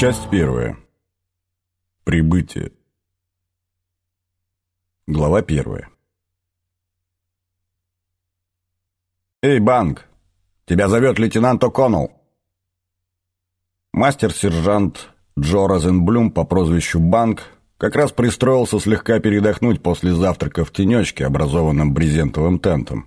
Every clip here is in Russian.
Часть первая. Прибытие. Глава первая. «Эй, Банк! Тебя зовет лейтенант О'Коннелл!» Мастер-сержант Джо Розенблюм по прозвищу Банк как раз пристроился слегка передохнуть после завтрака в тенечке, образованном брезентовым тентом.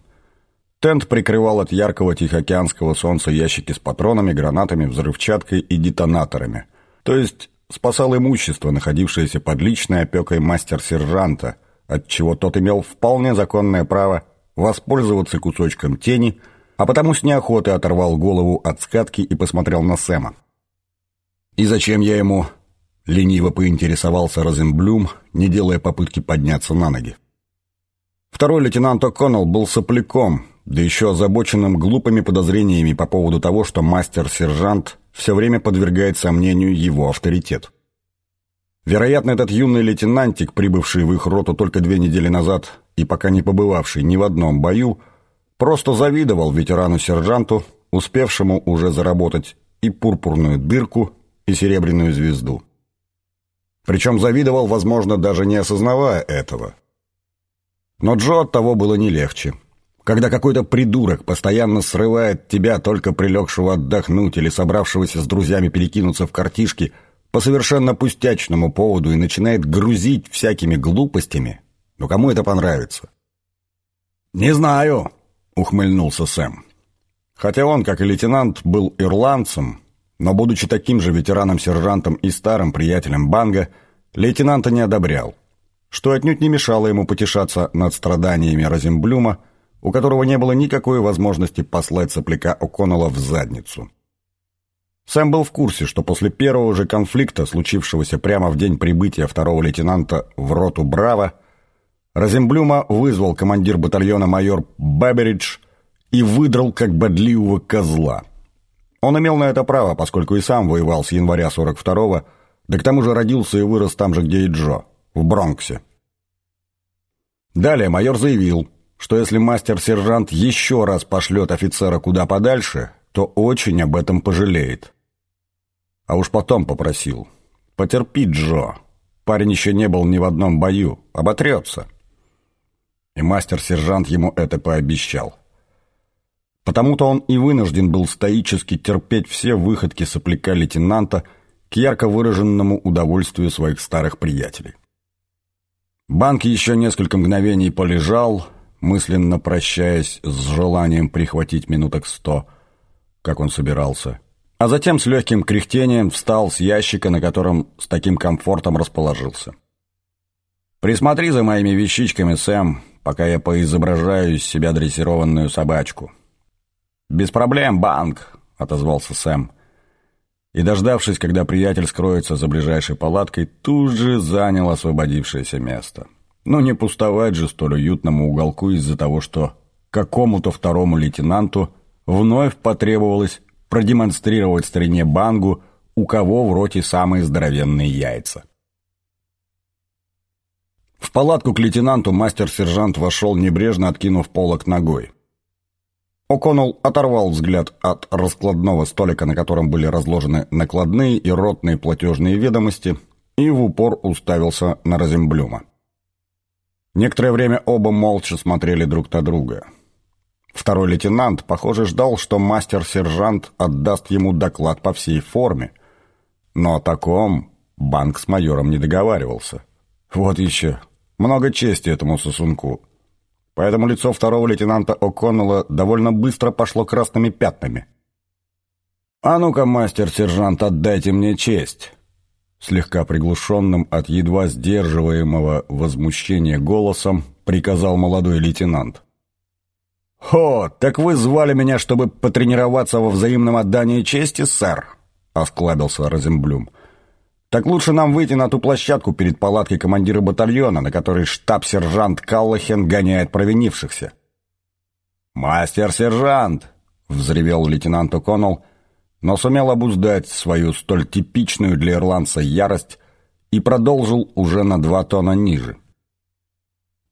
Тент прикрывал от яркого тихоокеанского солнца ящики с патронами, гранатами, взрывчаткой и детонаторами. То есть спасал имущество, находившееся под личной опекой мастер-сержанта, отчего тот имел вполне законное право воспользоваться кусочком тени, а потому с неохотой оторвал голову от скатки и посмотрел на Сэма. «И зачем я ему?» — лениво поинтересовался Розенблюм, не делая попытки подняться на ноги. Второй лейтенант О'Коннелл был сопляком, да еще озабоченным глупыми подозрениями по поводу того, что мастер-сержант все время подвергает сомнению его авторитет. Вероятно, этот юный лейтенантик, прибывший в их роту только две недели назад и пока не побывавший ни в одном бою, просто завидовал ветерану-сержанту, успевшему уже заработать и пурпурную дырку, и серебряную звезду. Причем завидовал, возможно, даже не осознавая этого. Но Джо от того было не легче. Когда какой-то придурок постоянно срывает тебя, только прилегшего отдохнуть или собравшегося с друзьями перекинуться в картишки, по совершенно пустячному поводу и начинает грузить всякими глупостями, ну кому это понравится? «Не знаю», — ухмыльнулся Сэм. Хотя он, как и лейтенант, был ирландцем, но, будучи таким же ветераном-сержантом и старым приятелем Банга, лейтенанта не одобрял, что отнюдь не мешало ему потешаться над страданиями Розенблюма, у которого не было никакой возможности послать сопляка О'Коннелла в задницу. Сэм был в курсе, что после первого же конфликта, случившегося прямо в день прибытия второго лейтенанта в роту «Браво», Розенблюма вызвал командир батальона майор Баберидж и выдрал как бодливого козла. Он имел на это право, поскольку и сам воевал с января 42-го, да к тому же родился и вырос там же, где и Джо, в Бронксе. Далее майор заявил, что если мастер-сержант еще раз пошлет офицера куда подальше, то очень об этом пожалеет. А уж потом попросил. «Потерпи, Джо. Парень еще не был ни в одном бою. Оботрется». И мастер-сержант ему это пообещал. Потому-то он и вынужден был стоически терпеть все выходки сопляка лейтенанта к ярко выраженному удовольствию своих старых приятелей. Банк еще несколько мгновений полежал, мысленно прощаясь с желанием прихватить минуток сто, как он собирался. А затем с легким кряхтением встал с ящика, на котором с таким комфортом расположился. «Присмотри за моими вещичками, Сэм, пока я поизображаю из себя дрессированную собачку». «Без проблем, банк», — отозвался Сэм. И, дождавшись, когда приятель скроется за ближайшей палаткой, тут же занял освободившееся место. Но не пустовать же столь уютному уголку из-за того, что какому-то второму лейтенанту вновь потребовалось продемонстрировать старине Бангу, у кого в роте самые здоровенные яйца. В палатку к лейтенанту мастер-сержант вошел, небрежно откинув полок ногой. О'Коннелл оторвал взгляд от раскладного столика, на котором были разложены накладные и ротные платежные ведомости, и в упор уставился на Розенблюма. Некоторое время оба молча смотрели друг на друга. Второй лейтенант, похоже, ждал, что мастер-сержант отдаст ему доклад по всей форме. Но о таком банк с майором не договаривался. Вот еще. Много чести этому сосунку. Поэтому лицо второго лейтенанта О'Коннелла довольно быстро пошло красными пятнами. «А ну-ка, мастер-сержант, отдайте мне честь!» Слегка приглушенным от едва сдерживаемого возмущения голосом приказал молодой лейтенант. «Хо, так вы звали меня, чтобы потренироваться во взаимном отдании чести, сэр?» — осклабился Розенблюм. «Так лучше нам выйти на ту площадку перед палаткой командира батальона, на которой штаб-сержант Каллахен гоняет провинившихся». «Мастер-сержант!» — взревел лейтенант О'Коннелл, но сумел обуздать свою столь типичную для ирландца ярость и продолжил уже на два тона ниже.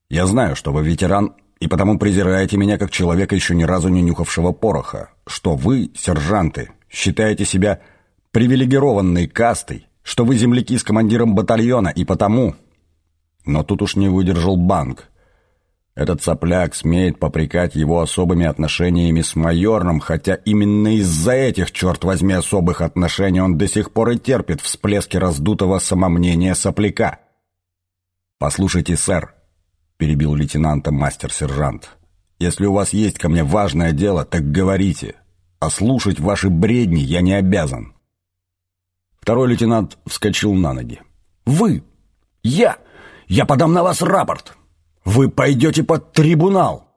«Я знаю, что вы ветеран, и потому презираете меня как человека, еще ни разу не нюхавшего пороха, что вы, сержанты, считаете себя привилегированной кастой, что вы земляки с командиром батальона, и потому... Но тут уж не выдержал банк. Этот сопляк смеет попрекать его особыми отношениями с майором, хотя именно из-за этих, черт возьми, особых отношений он до сих пор и терпит всплески раздутого самомнения сопляка. «Послушайте, сэр», — перебил лейтенанта мастер-сержант, «если у вас есть ко мне важное дело, так говорите, а слушать ваши бредни я не обязан». Второй лейтенант вскочил на ноги. «Вы! Я! Я подам на вас рапорт!» Вы пойдете под трибунал!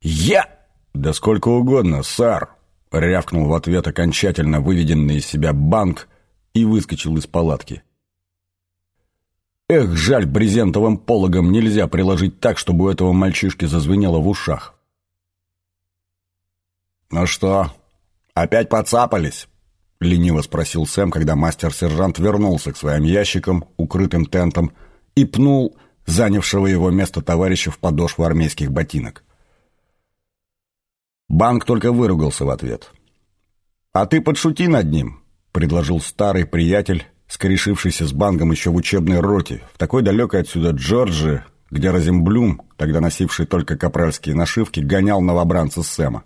Я...» «Да сколько угодно, сэр!» — рявкнул в ответ окончательно выведенный из себя банк и выскочил из палатки. Эх, жаль, брезентовым пологом нельзя приложить так, чтобы у этого мальчишки зазвенело в ушах. «Ну что, опять подцапались?» — лениво спросил Сэм, когда мастер-сержант вернулся к своим ящикам, укрытым тентом, и пнул занявшего его место товарища в подошву армейских ботинок. Банк только выругался в ответ. «А ты подшути над ним», — предложил старый приятель, скорешившийся с Банком еще в учебной роте, в такой далекой отсюда Джорджии, где Розенблюм, тогда носивший только капральские нашивки, гонял новобранца Сэма.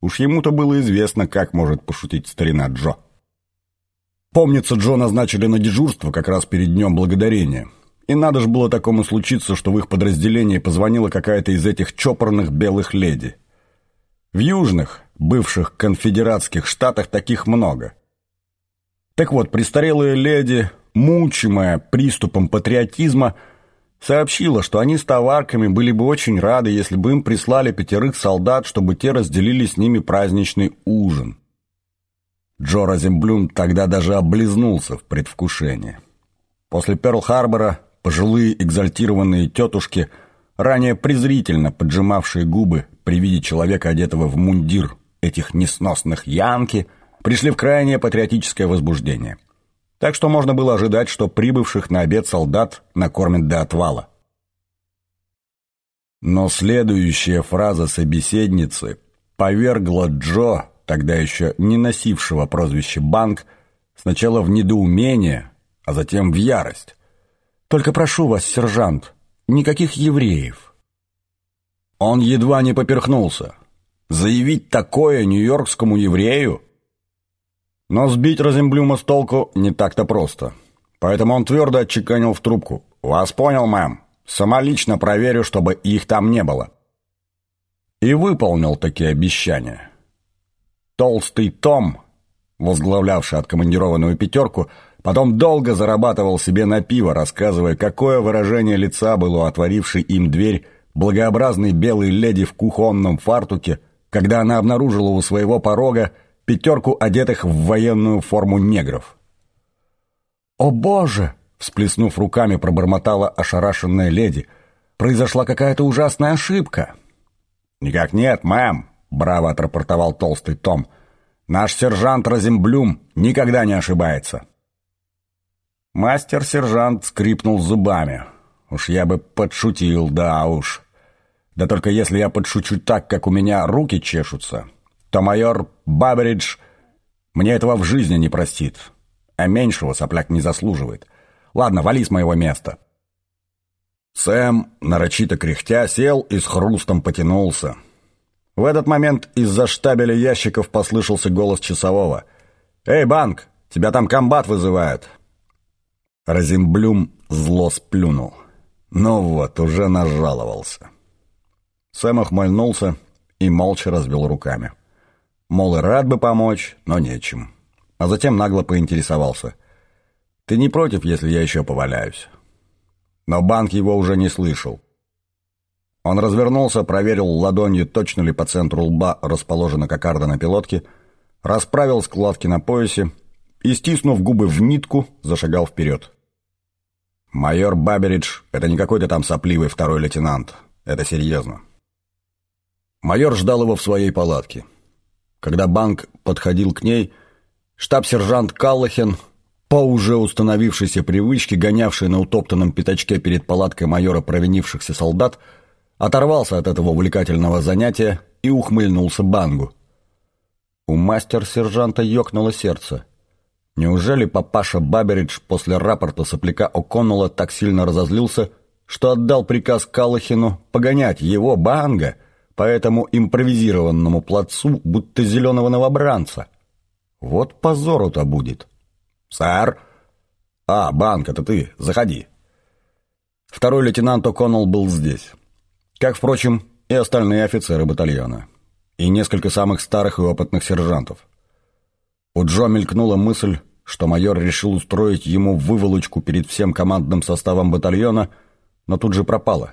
Уж ему-то было известно, как может пошутить старина Джо. Помнится, Джо назначили на дежурство как раз перед Днем Благодарения. И надо же было такому случиться, что в их подразделении позвонила какая-то из этих чопорных белых леди. В южных, бывших конфедератских штатах таких много. Так вот, престарелая леди, мучимая приступом патриотизма, сообщила, что они с товарками были бы очень рады, если бы им прислали пятерых солдат, чтобы те разделили с ними праздничный ужин. Джо Розенблюм тогда даже облизнулся в предвкушении. После Перл-Харбора Пожилые экзальтированные тетушки, ранее презрительно поджимавшие губы при виде человека, одетого в мундир этих несносных янки, пришли в крайнее патриотическое возбуждение. Так что можно было ожидать, что прибывших на обед солдат накормят до отвала. Но следующая фраза собеседницы повергла Джо, тогда еще не носившего прозвище Банк, сначала в недоумение, а затем в ярость. Только прошу вас, сержант, никаких евреев». Он едва не поперхнулся. Заявить такое нью-йоркскому еврею? Но сбить Розенблюма с толку не так-то просто. Поэтому он твердо отчеканил в трубку. «Вас понял, мэм. Самолично проверю, чтобы их там не было». И выполнил такие обещания. Толстый Том, возглавлявший откомандированную пятерку, Потом долго зарабатывал себе на пиво, рассказывая, какое выражение лица было у отворившей им дверь благообразной белой леди в кухонном фартуке, когда она обнаружила у своего порога пятерку одетых в военную форму негров. «О боже!» — всплеснув руками, пробормотала ошарашенная леди. «Произошла какая-то ужасная ошибка». «Никак нет, мэм!» — браво отрапортовал толстый Том. «Наш сержант Розенблюм никогда не ошибается». Мастер-сержант скрипнул зубами. Уж я бы подшутил, да уж. Да только если я подшучу так, как у меня руки чешутся, то майор Бабридж мне этого в жизни не простит. А меньшего сопляк не заслуживает. Ладно, вали с моего места. Сэм, нарочито кряхтя, сел и с хрустом потянулся. В этот момент из-за штабеля ящиков послышался голос часового. «Эй, Банк, тебя там комбат вызывает. Розенблюм зло сплюнул. Ну вот, уже нажаловался. Сэм охмыльнулся и молча развел руками. Мол, и рад бы помочь, но нечем. А затем нагло поинтересовался. «Ты не против, если я еще поваляюсь?» Но банк его уже не слышал. Он развернулся, проверил ладонью, точно ли по центру лба расположена кокарда на пилотке, расправил складки на поясе и, стиснув губы в нитку, зашагал вперед. Майор Баберидж — это не какой-то там сопливый второй лейтенант. Это серьезно. Майор ждал его в своей палатке. Когда банк подходил к ней, штаб-сержант Каллахен, по уже установившейся привычке, гонявший на утоптанном пятачке перед палаткой майора провинившихся солдат, оторвался от этого увлекательного занятия и ухмыльнулся Бангу. У мастер-сержанта ёкнуло сердце. Неужели папаша Баберидж после рапорта сопляка О'Коннелла так сильно разозлился, что отдал приказ Калахину погонять его, Банга, по этому импровизированному плацу, будто зеленого новобранца? Вот позору-то будет. «Сэр!» «А, Банк, это ты, заходи!» Второй лейтенант О'Коннелл был здесь. Как, впрочем, и остальные офицеры батальона. И несколько самых старых и опытных сержантов. У Джо мелькнула мысль, что майор решил устроить ему выволочку перед всем командным составом батальона, но тут же пропала.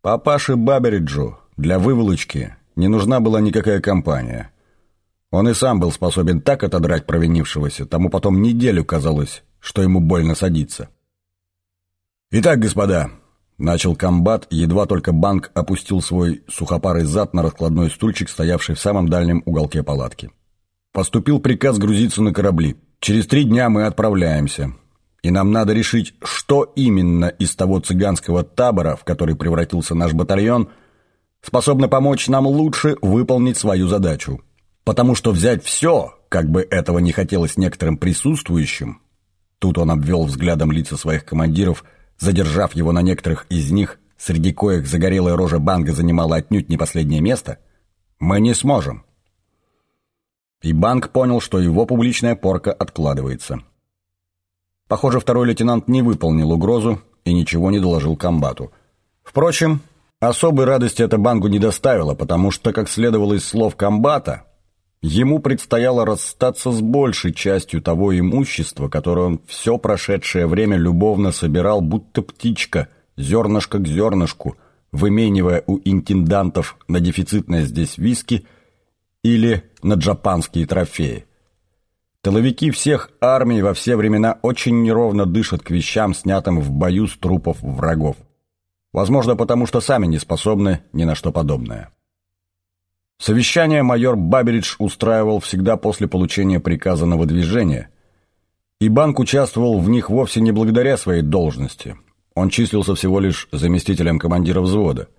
Папаше Бабериджу для выволочки не нужна была никакая компания. Он и сам был способен так отодрать провинившегося, тому потом неделю казалось, что ему больно садиться. «Итак, господа», — начал комбат, едва только банк опустил свой сухопарый зад на раскладной стульчик, стоявший в самом дальнем уголке палатки. Поступил приказ грузиться на корабли. Через три дня мы отправляемся. И нам надо решить, что именно из того цыганского табора, в который превратился наш батальон, способно помочь нам лучше выполнить свою задачу. Потому что взять все, как бы этого не хотелось некоторым присутствующим, тут он обвел взглядом лица своих командиров, задержав его на некоторых из них, среди коих загорелая рожа банга занимала отнюдь не последнее место, мы не сможем. И банк понял, что его публичная порка откладывается. Похоже, второй лейтенант не выполнил угрозу и ничего не доложил комбату. Впрочем, особой радости это Бангу не доставило, потому что, как следовало из слов комбата, ему предстояло расстаться с большей частью того имущества, которое он все прошедшее время любовно собирал, будто птичка, зернышко к зернышку, выменивая у интендантов на дефицитное здесь виски – или на джапанские трофеи. Тыловики всех армий во все времена очень неровно дышат к вещам, снятым в бою с трупов врагов. Возможно, потому что сами не способны ни на что подобное. Совещание майор Баберидж устраивал всегда после получения приказа на выдвижение, и банк участвовал в них вовсе не благодаря своей должности. Он числился всего лишь заместителем командира взвода –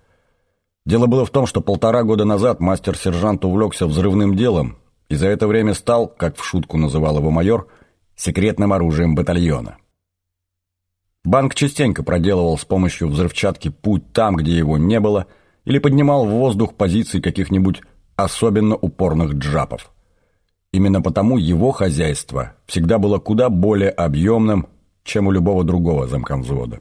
Дело было в том, что полтора года назад мастер-сержант увлекся взрывным делом и за это время стал, как в шутку называл его майор, секретным оружием батальона. Банк частенько проделывал с помощью взрывчатки путь там, где его не было, или поднимал в воздух позиции каких-нибудь особенно упорных джапов. Именно потому его хозяйство всегда было куда более объемным, чем у любого другого замкомвзвода.